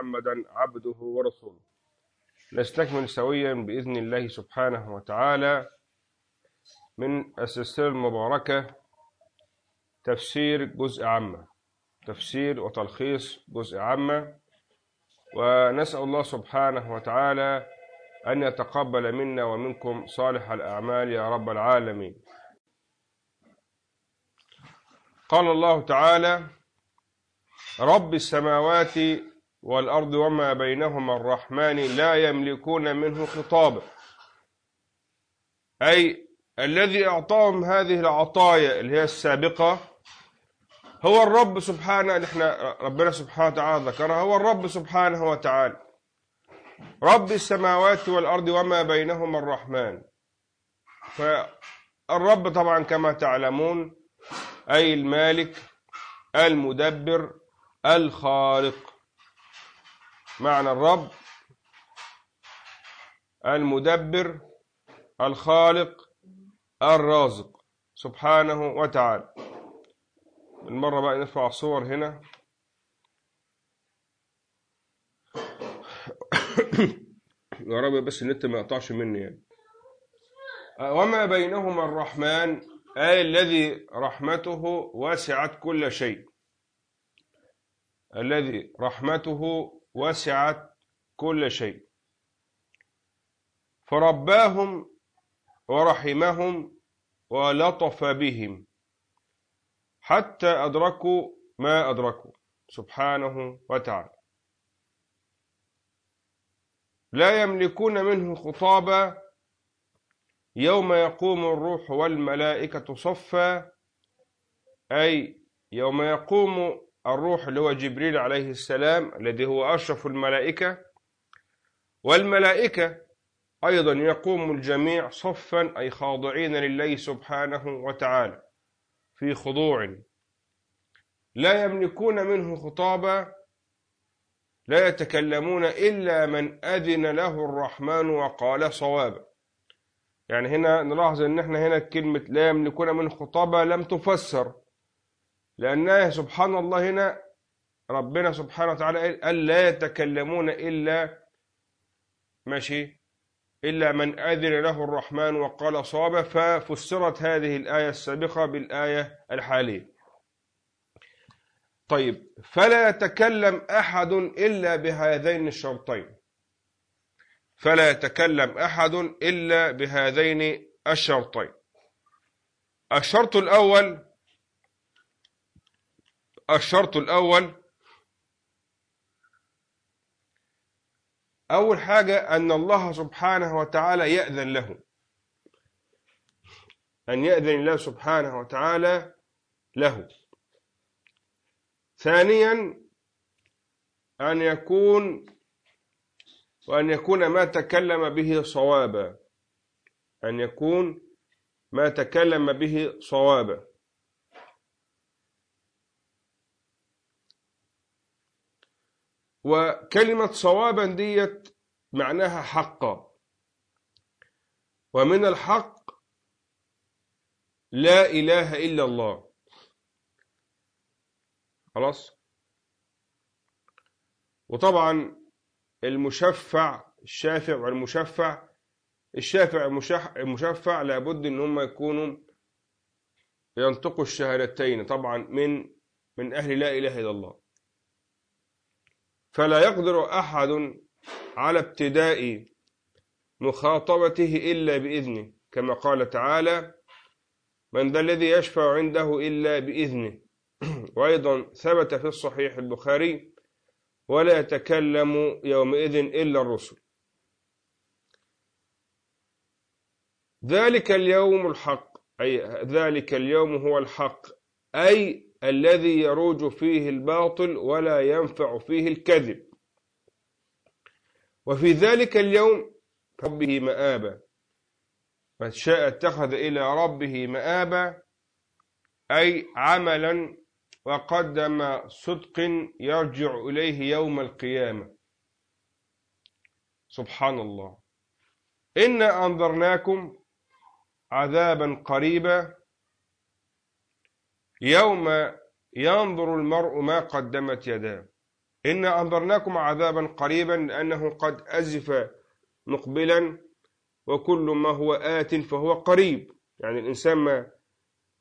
محمدا عبده ورسوله. نستكمل سويا بإذن الله سبحانه وتعالى من السلسلة المباركة تفسير جزء عامة. تفسير وتلخيص جزء عامة. ونسأل الله سبحانه وتعالى أن يتقبل منا ومنكم صالح الأعمال يا رب العالمين. قال الله تعالى رب السماوات والأرض وما بينهما الرحمن لا يملكون منه خطابا أي الذي أعطاهم هذه العطايا اللي هي السابقة هو الرب سبحانه اللي إحنا ربنا سبحانه وتعالى ذكرها هو الرب سبحانه وتعالى. رب السماوات والأرض وما بينهما الرحمن. فالرب طبعا كما تعلمون أي المالك المدبر الخالق. معنى الرب المدبر الخالق الرازق. سبحانه وتعالى. المرة بقى نرفع الصور هنا. يا رب بس النت ما يقطعش مني يعني. وما بينهما الرحمن أي الذي رحمته وسعت كل شيء. الذي رحمته وسعت كل شيء. فرباهم ورحمهم ولطف بهم حتى أدركوا ما أدركوا سبحانه وتعالى. لا يملكون منه خطابا يوم يقوم الروح والملائكة صفا أي يوم يقوم الروح اللي هو جبريل عليه السلام الذي هو أشرف الملائكة. والملائكة أيضا يقوم الجميع صفا أي خاضعين لله سبحانه وتعالى في خضوع. لا يملكون منه خطابا لا يتكلمون إلا من أذن له الرحمن وقال صوابا. يعني هنا نلاحظ إن إحنا هنا كلمة لا يملكون منه خطابا لم تفسر. لأنها سبحان الله هنا ربنا سبحانه وتعالى قال لا يتكلمون إلا ماشي إلا من أذن له الرحمن وقال صوابا ففسرت هذه الآية السابقة بالآية الحالية. طيب فلا يتكلم أحد إلا بهذين الشرطين. فلا يتكلم أحد إلا بهذين الشرطين. الشرط الأول الشرط الأول أول حاجة أن الله سبحانه وتعالى يأذن له. أن يأذن الله سبحانه وتعالى له. ثانيا أن يكون وأن يكون ما تكلم به صوابا. أن يكون ما تكلم به صوابا. وكلمة صوابا ديت معناها حقا ومن الحق لا إله إلا الله. خلاص؟ وطبعا المشفع الشافع والمشفع الشافع المشفع لابد إن هم يكونوا ينطقوا الشهادتين طبعا من من أهل لا إله إلا الله. فلا يقدر أحد على ابتداء مخاطبته إلا بإذنه كما قال تعالى من ذا الذي يشفع عنده إلا بإذنه. وأيضا ثبت في الصحيح البخاري ولا يتكلم يومئذ إلا الرسل. ذلك اليوم الحق أي ذلك اليوم هو الحق أي الذي يروج فيه الباطل ولا ينفع فيه الكذب. وفي ذلك اليوم ربه مآبا. من شاء اتخذ إلى ربه مآبا أي عملا وقدم صدق يرجع إليه يوم القيامة. سبحان الله. إنا أنظرناكم عذابا قريبا يوم ينظر المرء ما قدمت يداه. إنا أنظرناكم عذابا قريبا لأنه قد أزف مقبلا وكل ما هو آت فهو قريب. يعني الإنسان ما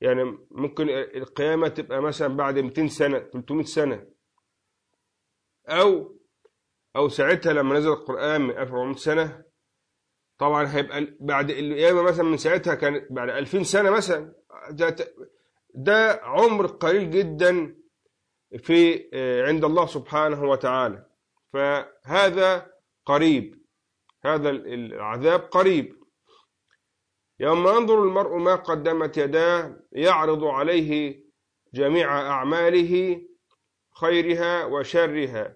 يعني ممكن القيامة تبقى مثلا بعد 200 سنة 300 سنة. أو أو ساعتها لما نزل القرآن من 1400 سنة طبعا هيبقى بعد القيامة مثلا من ساعتها كان بعد 2000 سنة مثلا. ده, عمر قليل جدا في عند الله سبحانه وتعالى. فهذا قريب. هذا العذاب قريب. يوم ينظر المرء ما قدمت يداه يعرض عليه جميع أعماله خيرها وشرها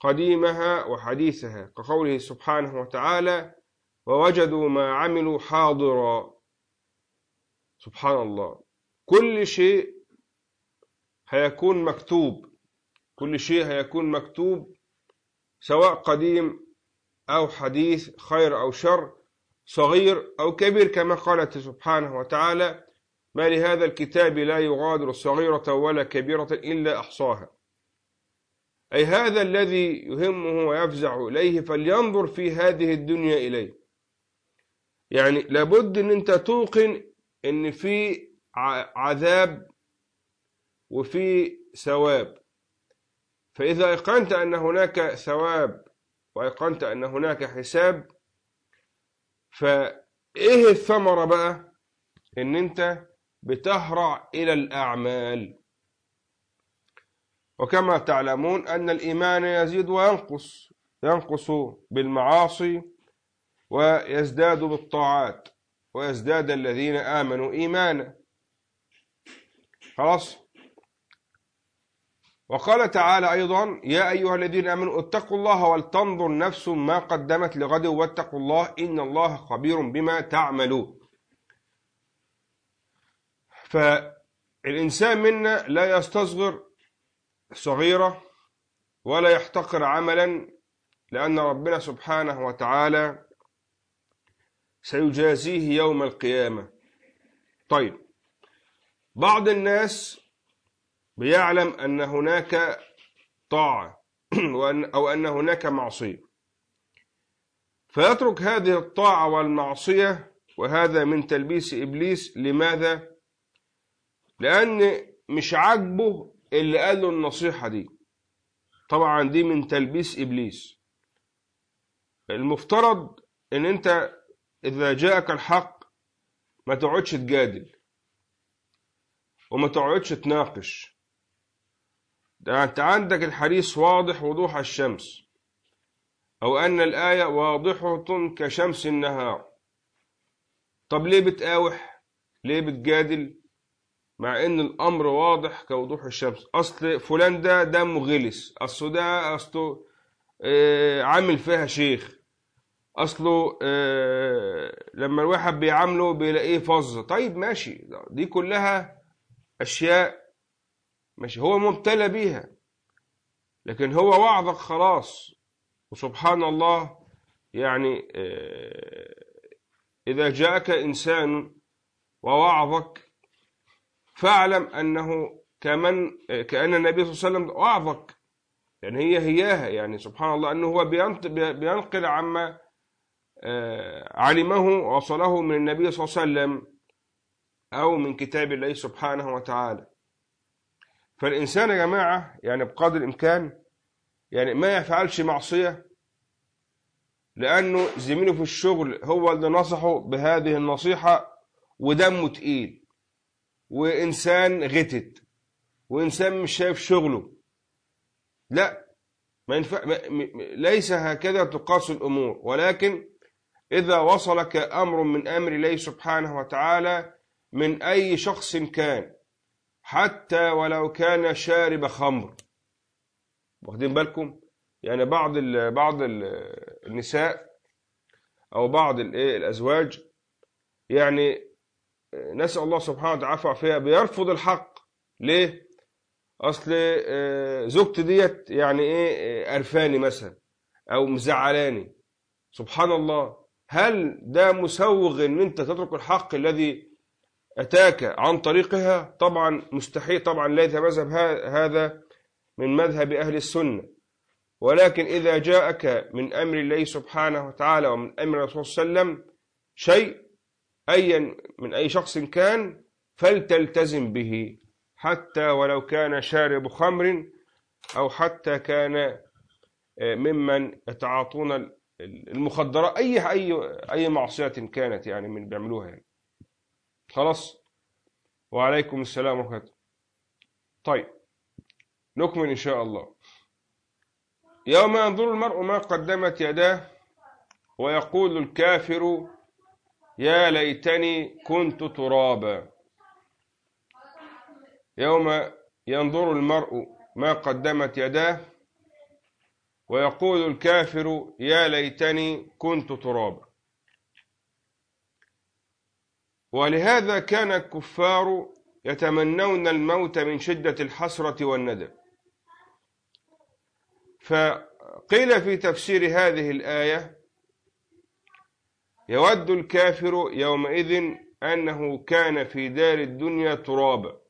قديمها وحديثها كقوله سبحانه وتعالى ووجدوا ما عملوا حاضرا. سبحان الله. كل شيء هيكون مكتوب. كل شيء هيكون مكتوب سواء قديم أو حديث خير أو شر صغير أو كبير كما قالت سبحانه وتعالى ما لهذا الكتاب لا يغادر صغيرة ولا كبيرة إلا أحصاها. أي هذا الذي يهمه ويفزع إليه فلينظر في هذه الدنيا إليه. يعني لابد أن أنت توقن أن في عذاب وفي ثواب. فإذا أيقنت أن هناك ثواب وأيقنت أن هناك حساب فإيه الثمرة بقى؟ إن أنت بتهرع إلى الأعمال. وكما تعلمون أن الإيمان يزيد وينقص ينقص بالمعاصي ويزداد بالطاعات ويزداد الذين آمنوا إيمانا. خلاص؟ وقال تعالى أيضا يا أيها الذين آمنوا اتقوا الله ولتنظر نفس ما قدمت لغد واتقوا الله إن الله خبير بما تعملون. فالإنسان منا لا يستصغر صغيرة ولا يحتقر عملا لأن ربنا سبحانه وتعالى سيجازيه يوم القيامة. طيب بعض الناس بيعلم أن هناك طاعة أو أن هناك معصية. فيترك هذه الطاعة والمعصية وهذا من تلبيس إبليس. لماذا؟ لأن مش عاجبه اللي قال له النصيحة دي. طبعا دي من تلبيس إبليس. المفترض إن أنت إذا جاءك الحق ما تقعدش تجادل. وما تقعدش تناقش. ده انت عندك الحديث واضح وضوح الشمس. أو أن الآية واضحة كشمس النهار. طب ليه بتقاوح؟ ليه بتجادل؟ مع إن الأمر واضح كوضوح الشمس. أصل فلان ده دمه غلس. أصله ده أصله آه عامل فيها شيخ. أصله آه لما الواحد بيعامله بيلاقيه فظ طيب ماشي. دي كلها أشياء ماشي هو مبتلى بيها لكن هو وعظك خلاص. وسبحان الله يعني آه إذا جاءك إنسان ووعظك فاعلم أنه كمن كأن النبي صلى الله عليه وسلم وعظك. يعني هي هياها يعني سبحان الله أنه هو بينقل عما علمه وصله من النبي صلى الله عليه وسلم. أو من كتاب الله سبحانه وتعالى. فالإنسان يا جماعة يعني بقدر الإمكان يعني ما يفعلش معصية لأنه زميله في الشغل هو اللي نصحه بهذه النصيحة ودمه تقيل. وإنسان غتت وإنسان مش شايف شغله. لا ما ينفع ليس هكذا تقاس الأمور. ولكن إذا وصلك أمر من أمر الله سبحانه وتعالى من أي شخص كان حتى ولو كان شارب خمر. واخدين بالكم؟ يعني بعض ال بعض ال النساء أو بعض الأزواج يعني نسأل الله سبحانه وتعالى فيها بيرفض الحق. ليه؟ أصل زوجتي ديت يعني إيه قرفاني مثلا أو مزعلاني. سبحان الله. هل ده مسوغ إن أنت تترك الحق الذي أتاك عن طريقها؟ طبعا مستحيل طبعا لا يتمذهب هذا من مذهب أهل السنة ولكن إذا جاءك من أمر الله سبحانه وتعالى ومن أمر الرسول صلى الله عليه وسلم شيء أيا من أي شخص كان فلتلتزم به حتى ولو كان شارب خمر أو حتى كان آه، ممن يتعاطون المخدرات أي أي أي معصية كانت يعني من بيعملوها يعني. خلاص. وعليكم السلام ورحمة الله. طيب نكمل إن شاء الله. يوم ينظر المرء ما قدمت يداه ويقول الكافر يا ليتني كنت ترابا. يوم ينظر المرء ما قدمت يداه ويقول الكافر يا ليتني كنت ترابا. ولهذا كان الكفار يتمنون الموت من شدة الحسرة والندم. فقيل في تفسير هذه الآية يود الكافر يومئذ أنه كان في دار الدنيا ترابا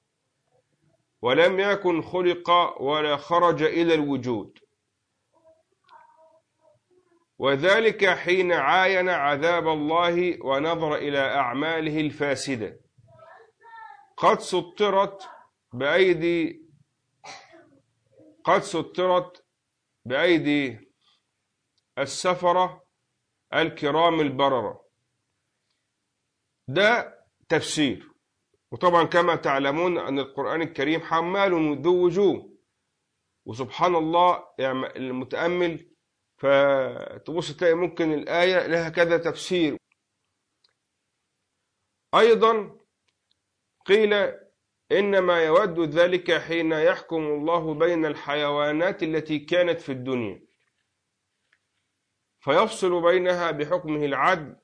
ولم يكن خلق ولا خرج إلى الوجود. وذلك حين عاين عذاب الله ونظر إلى أعماله الفاسدة. قد سطرت بأيدي قد سطرت بأيدي السفرة الكرام البررة. ده تفسير. وطبعا كما تعلمون أن القرآن الكريم حمال ذو وجوه. وسبحان الله المتأمل فتبص تلاقي ممكن الآية لها كذا تفسير. أيضا قيل إنما يود ذلك حين يحكم الله بين الحيوانات التي كانت في الدنيا. فيفصل بينها بحكمه العدل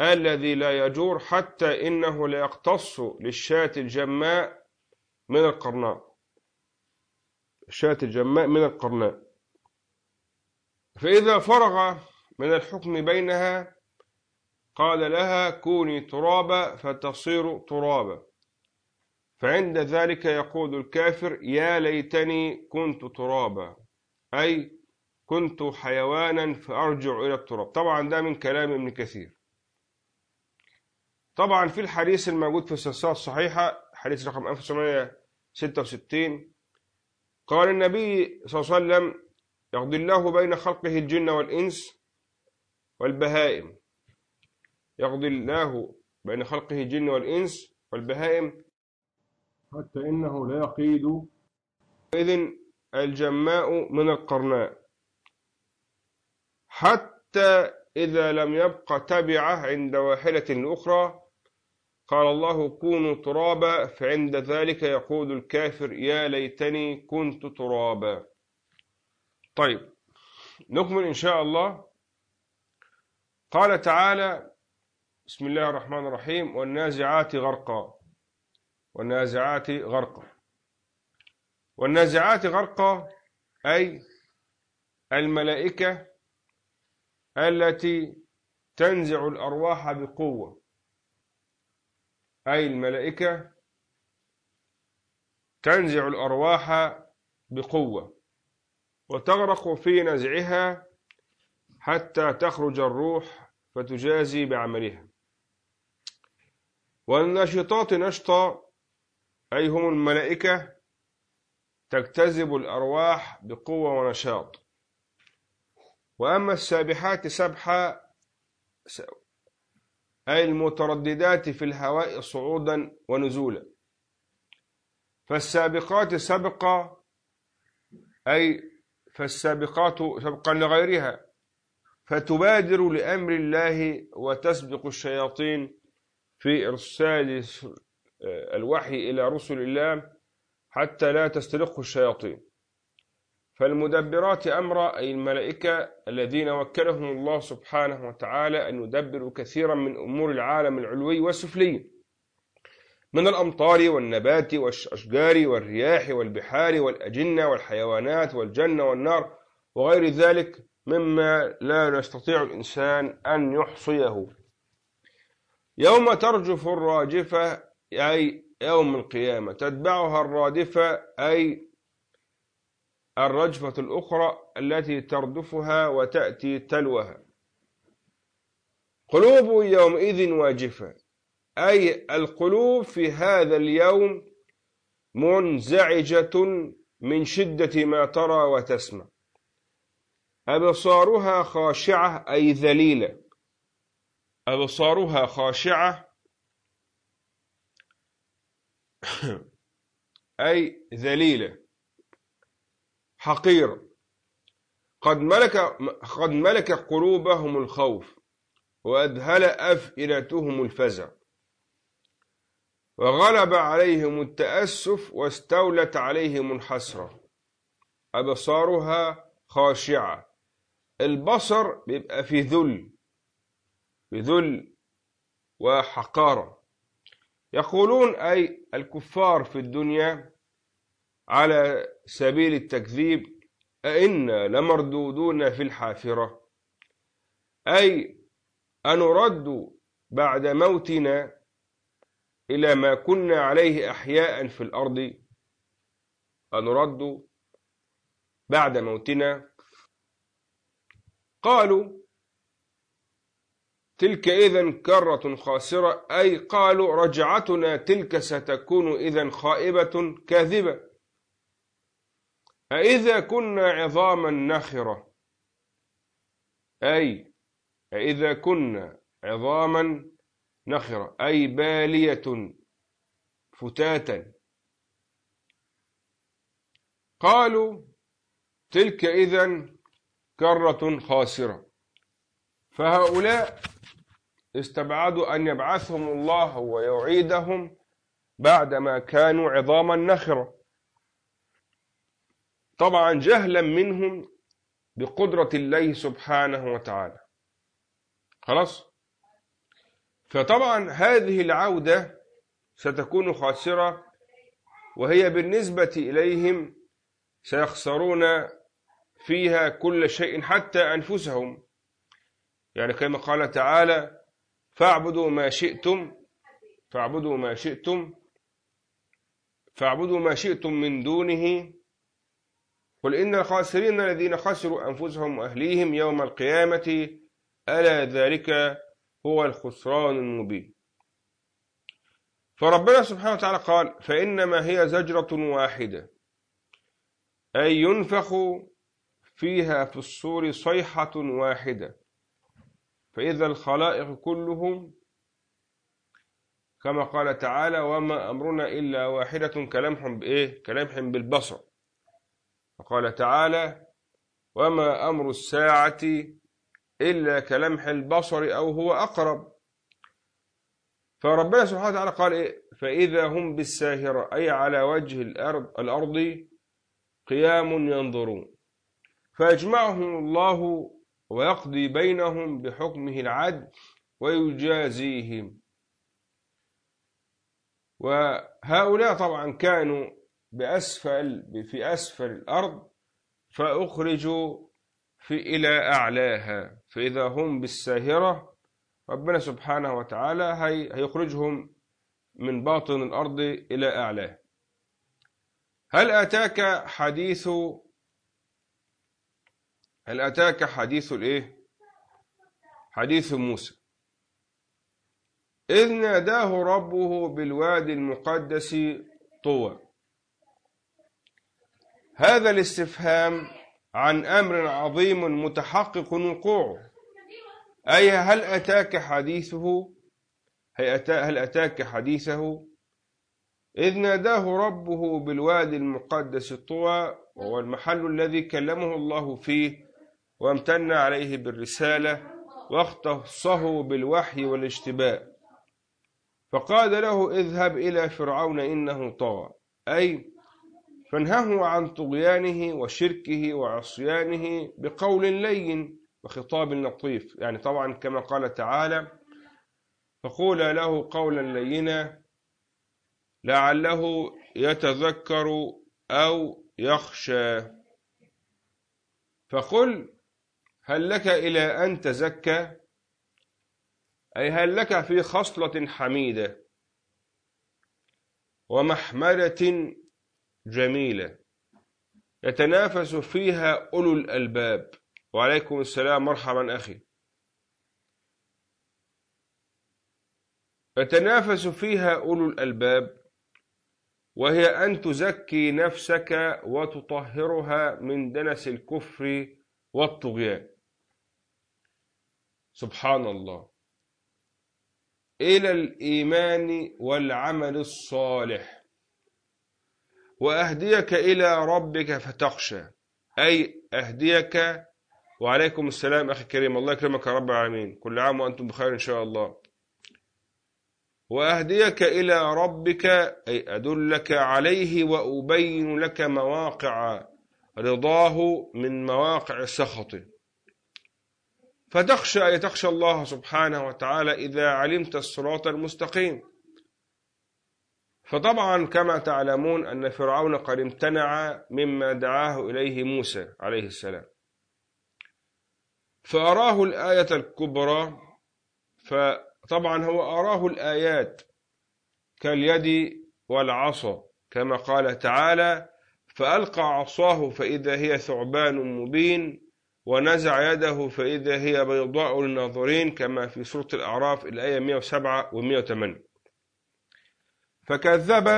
الذي لا يجور حتى إنه لا يقتص للشاة الجماء من القرناء. الشاة الجماء من القرناء. فإذا فرغ من الحكم بينها قال لها كوني ترابا فتصير ترابا. فعند ذلك يقول الكافر يا ليتني كنت ترابا أي كنت حيوانا فأرجع إلى التراب. طبعا ده من كلام ابن كثير. طبعا في الحديث الموجود في السلسلة الصحيحة حديث رقم 1966 قال النبي صلى الله عليه وسلم يقضي الله بين خلقه الجن والإنس والبهائم. يقضي الله بين خلقه الجن والإنس والبهائم. حتى إنه لا يقيد إذن الجماء من القرناء. حتى إذا لم يبق تبعة عند واحدة الأخرى قال الله كونوا ترابا فعند ذلك يقول الكافر يا ليتني كنت ترابا. طيب نكمل إن شاء الله. قال تعالى بسم الله الرحمن الرحيم والنازعات غرقا. والنازعات غرقا. والنازعات غرقا أي الملائكة التي تنزع الأرواح بقوة. أي الملائكة تنزع الأرواح بقوة. وتغرق في نزعها حتى تخرج الروح فتجازي بعملها. والناشطات نشطا أي هم الملائكة تجتذب الأرواح بقوة ونشاط. وأما السابحات سبحا أي المترددات في الهواء صعودا ونزولا. فالسابقات سبقا أي فالسابقات سبقا لغيرها فتبادر لأمر الله وتسبق الشياطين في إرسال الوحي إلى رسل الله حتى لا تسترقه الشياطين. فالمدبرات أمر أي الملائكة الذين وكلهم الله سبحانه وتعالى أن يدبروا كثيرا من أمور العالم العلوي والسفلي. من الأمطار والنبات والأشجار والرياح والبحار والأجنة والحيوانات والجنة والنار وغير ذلك مما لا يستطيع الإنسان أن يحصيه. يوم ترجف الراجفة أي يوم القيامة تتبعها الرادفة أي الرجفة الأخرى التي تردفها وتأتي تلوها. قلوب يومئذ واجفة. أي القلوب في هذا اليوم منزعجة من شدة ما ترى وتسمع. أبصارها خاشعة أي ذليلة. أبصارها خاشعة أي ذليلة. حقيرة قد ملك قد ملك قلوبهم الخوف وأذهل أفئدتهم الفزع. وغلب عليهم التأسف واستولت عليهم الحسرة. أبصارها خاشعة. البصر بيبقى في ذل في ذل وحقارة. يقولون أي الكفار في الدنيا على سبيل التكذيب أئنا لمردودون في الحافرة. أي أنرد بعد موتنا إلى ما كنا عليه أحياء في الأرض أنرد بعد موتنا. قالوا تلك إذا كرة خاسرة أي قالوا رجعتنا تلك ستكون إذا خائبة كاذبة. أإذا كنا عظاما نخرة أي أإذا كنا عظاما نخرة أي بالية فتاتا. قالوا تلك إذا كرة خاسرة. فهؤلاء استبعدوا أن يبعثهم الله ويعيدهم بعدما كانوا عظاما نخرة. طبعا جهلا منهم بقدرة الله سبحانه وتعالى. خلاص؟ فطبعا هذه العودة ستكون خاسرة وهي بالنسبة إليهم سيخسرون فيها كل شيء حتى أنفسهم. يعني كما قال تعالى فاعبدوا ما شئتم فاعبدوا ما شئتم فاعبدوا ما شئتم من دونه. قل إن الخاسرين الذين خسروا أنفسهم وأهليهم يوم القيامة ألا ذلك هو الخسران المبين. فربنا سبحانه وتعالى قال فإنما هي زجرة واحدة أي ينفخ فيها في الصور صيحة واحدة. فإذا الخلائق كلهم كما قال تعالى وما أمرنا إلا واحدة كلمح بإيه؟ كلمح بالبصر. وقال تعالى وما أمر الساعة إلا كلمح البصر أو هو أقرب. فربنا سبحانه وتعالى قال إيه؟ فإذا هم بالساهرة أي على وجه الأرض, الأرض قيام ينظرون. فيجمعهم الله ويقضي بينهم بحكمه العدل ويجازيهم. وهؤلاء طبعا كانوا بأسفل في أسفل الأرض فأخرجوا في إلى أعلاها. فإذا هم بالساهرة ربنا سبحانه وتعالى هي هيخرجهم من باطن الأرض إلى أعلاه هل أتاك حديث هل أتاك حديث الإيه؟ حديث موسى. إذ ناداه ربه بالوادي المقدس طوى. هذا الاستفهام عن أمر عظيم متحقق وقوعه أي هل أتاك حديثه؟ هل أتاك حديثه؟ إذ ناداه ربه بالوادي المقدس طوى وهو المحل الذي كلمه الله فيه وامتن عليه بالرسالة واختصه بالوحي والاشتباء فقال له اذهب إلى فرعون إنه طغى. أي فانهه عن طغيانه وشركه وعصيانه بقول لين وخطاب لطيف. يعني طبعا كما قال تعالى فقول له قولا لينا لعله يتذكر أو يخشى. فقل هل لك إلى أن تزكى؟ أي هل لك في خصلة حميدة ومحمدة جميلة. يتنافس فيها أولو الألباب. وعليكم السلام. مرحبا أخي. يتنافس فيها أولو الألباب وهي أن تزكي نفسك وتطهرها من دنس الكفر والطغيان. سبحان الله. إلى الإيمان والعمل الصالح. وأهديك إلى ربك فتخشى. أي أهديك. وعليكم السلام أخي الكريم. الله يكرمك يا رب العالمين. كل عام وأنتم بخير إن شاء الله. وأهديك إلى ربك أي أدلك عليه وأبين لك مواقع رضاه من مواقع سخطه فتخشى أي تخشى الله سبحانه وتعالى إذا علمت الصراط المستقيم. فطبعا كما تعلمون أن فرعون قد امتنع مما دعاه إليه موسى عليه السلام. فأراه الآية الكبرى فطبعا هو أراه الآيات كاليد والعصا كما قال تعالى فألقى عصاه فإذا هي ثعبان مبين ونزع يده فإذا هي بيضاء للناظرين كما في سورة الأعراف الآية 107 و 108 فكذب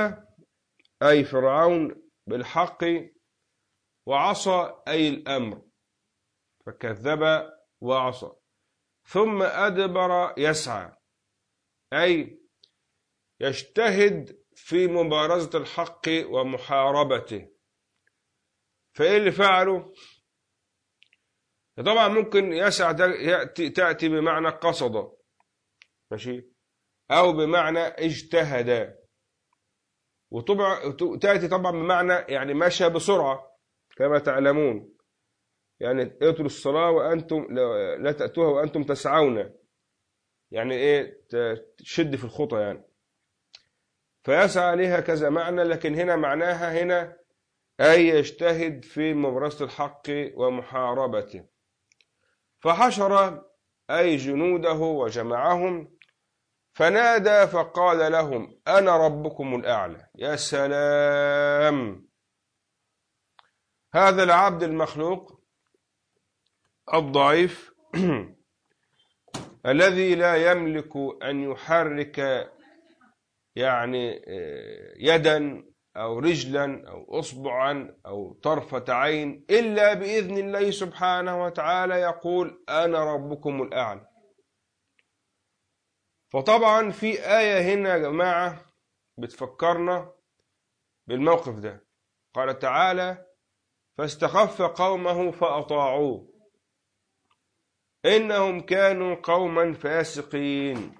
أي فرعون بالحق وعصى أي الأمر. فكذب وعصى. ثم أدبر يسعى. أي يجتهد في مبارزة الحق ومحاربته. فإيه اللي فعله؟ طبعا ممكن يسعى تأتي بمعنى قصد. ماشي؟ أو بمعنى اجتهد. وطبع تأتي طبعا بمعنى يعني مشى بسرعة كما تعلمون. يعني اتروا الصلاة وأنتم لا تأتوها وأنتم تسعون. يعني إيه؟ تشد في الخطى يعني. فيسعى لها كذا معنى لكن هنا معناها هنا أي يجتهد في مبرزة الحق ومحاربته. فحشر أي جنوده وجمعهم فنادى فقال لهم أنا ربكم الأعلى. يا سلام. هذا العبد المخلوق الضعيف الذي لا يملك أن يحرك يعني يدا أو رجلا أو أصبعا أو طرفة عين إلا بإذن الله سبحانه وتعالى يقول أنا ربكم الأعلى. فطبعا في آية هنا يا جماعة بتفكرنا بالموقف ده. قال تعالى فاستخف قومه فأطاعوه. إنهم كانوا قوما فاسقين.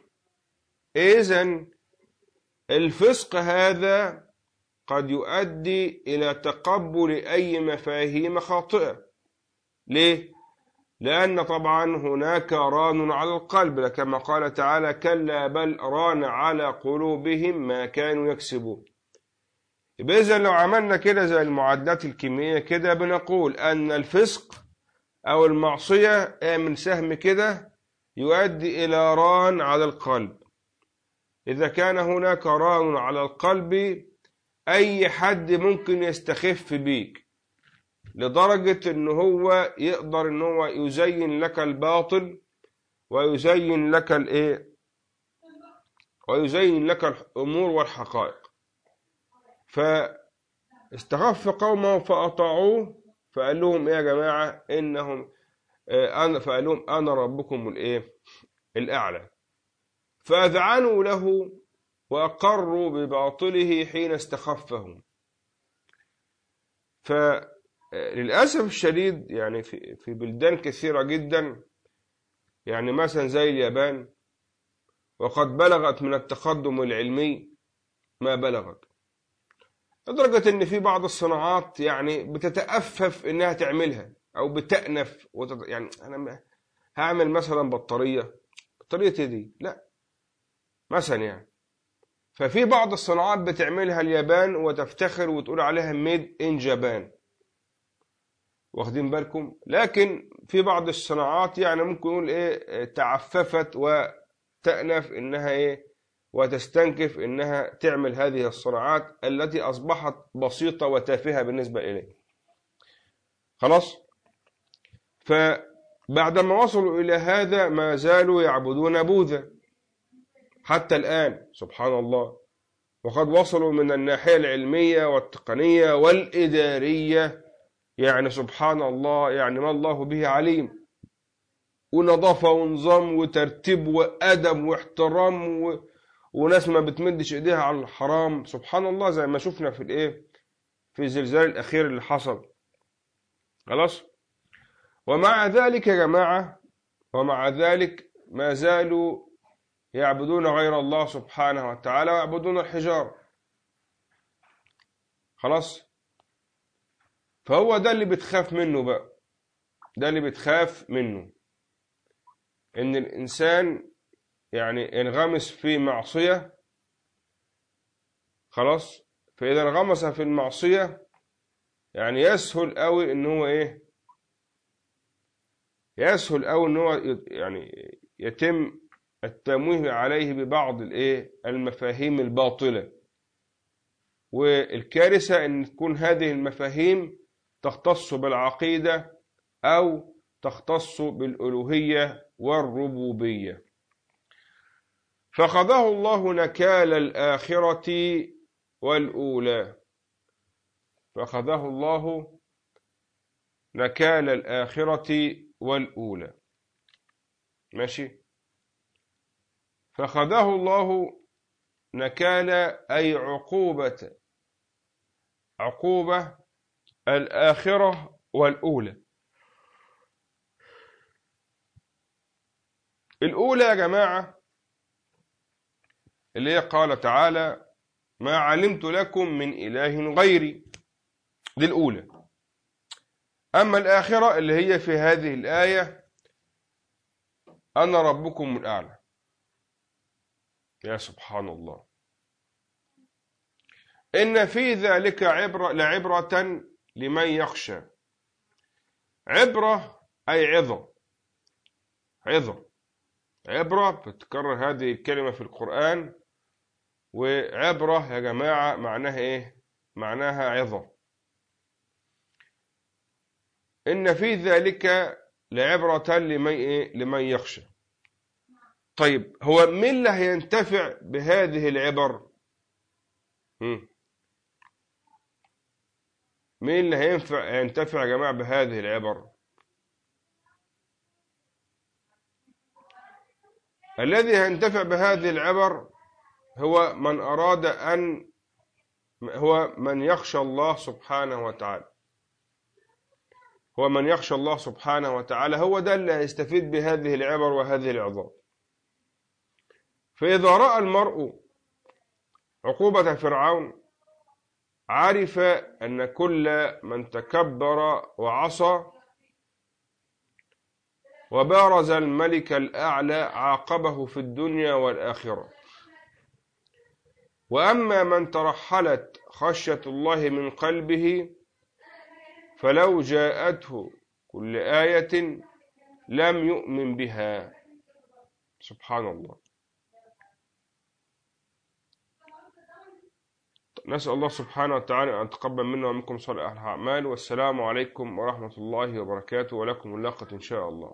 إذن الفسق هذا قد يؤدي إلى تقبل أي مفاهيم خاطئة. ليه؟ لأن طبعا هناك ران على القلب كما قال تعالى كلا بل ران على قلوبهم ما كانوا يكسبون. إذا لو عملنا كده زي المعدات الكيميائية كده بنقول أن الفسق أو المعصية من سهم كده يؤدي إلى ران على القلب. إذا كان هناك ران على القلب أي حد ممكن يستخف بيك. لدرجة إن هو يقدر إن هو يزين لك الباطل ويزين لك الإيه؟ ويزين لك الأمور والحقائق. فاستخف قومه فأطاعوه فقال لهم إيه يا جماعة؟ إنهم أنا فقال لهم أنا ربكم الإيه؟ الأعلى. فأذعنوا له وأقروا بباطله حين استخفهم. فللأسف الشديد يعني في, في بلدان كثيرة جدا يعني مثلا زي اليابان وقد بلغت من التقدم العلمي ما بلغت. لدرجة إن في بعض الصناعات يعني بتتأفف إنها تعملها أو بتأنف وتت... يعني أنا هعمل مثلا بطارية. بطارية دي؟ لا. مثلا يعني. ففي بعض الصناعات بتعملها اليابان وتفتخر وتقول عليها ميد ان جابان واخدين بالكم. لكن في بعض الصناعات يعني ممكن نقول إيه تعففت وتأنف إنها إيه وتستنكف إنها تعمل هذه الصناعات التي أصبحت بسيطة وتافهة بالنسبة اليه خلاص؟ فبعدما وصلوا إلى هذا ما زالوا يعبدون بوذا. حتى الآن سبحان الله وقد وصلوا من الناحية العلمية والتقنية والإدارية يعني سبحان الله يعني ما الله به عليم. ونظافة ونظام وترتيب وأدب واحترام و... وناس ما بتمدش إيديها على الحرام. سبحان الله زي ما شفنا في الإيه؟ في الزلزال الأخير اللي حصل. خلاص؟ ومع ذلك يا جماعة ومع ذلك ما زالوا يعبدون غير الله سبحانه وتعالى ويعبدون الحجار خلاص؟ فهو ده اللي بتخاف منه بقى. ده اللي بتخاف منه. إن الإنسان يعني ينغمس في معصية خلاص؟ فإذا انغمس في المعصية يعني يسهل قوي إن هو إيه؟ يسهل قوي إن هو يعني يتم التمويه عليه ببعض الإيه؟ المفاهيم الباطلة. والكارثة إن تكون هذه المفاهيم تختص بالعقيدة أو تختص بالألوهية والربوبية. فخذه الله نكال الآخرة والأولى. فخذه الله نكال الآخرة والأولى. ماشي؟ فخذه الله نكال أي عقوبة. عقوبة الآخرة والأولى. الأولى يا جماعة اللي هي قال تعالى ما علمت لكم من إله غيري دي الأولى. أما الآخرة اللي هي في هذه الآية أنا ربكم الأعلى يا سبحان الله. إن في ذلك عبرة لعبرة لمن يخشى. عبرة أي عظة عظة عبرة بتكرر هذه الكلمة في القرآن. وعبرة يا جماعة معناها إيه؟ معناها عظة إن في ذلك لعبرة لمن, إيه؟ لمن يخشى. طيب هو مين اللي هينتفع بهذه العبر؟ هم. مين اللي هينفع ينتفع يا جماعة بهذه العبر؟ الذي ينتفع بهذه العبر هو من أراد أن هو من يخشى الله سبحانه وتعالى. هو من يخشى الله سبحانه وتعالى هو ده اللي يستفيد بهذه العبر وهذه العظام. فإذا رأى المرء عقوبة فرعون عرف أن كل من تكبر وعصى وبارز الملك الأعلى عاقبه في الدنيا والآخرة. وأما من ترحلت خشية الله من قلبه فلو جاءته كل آية لم يؤمن بها. سبحان الله. نسأل الله سبحانه وتعالى أن تقبل منا ومنكم صالح الأعمال. والسلام عليكم ورحمة الله وبركاته. ولكم اللقة إن شاء الله.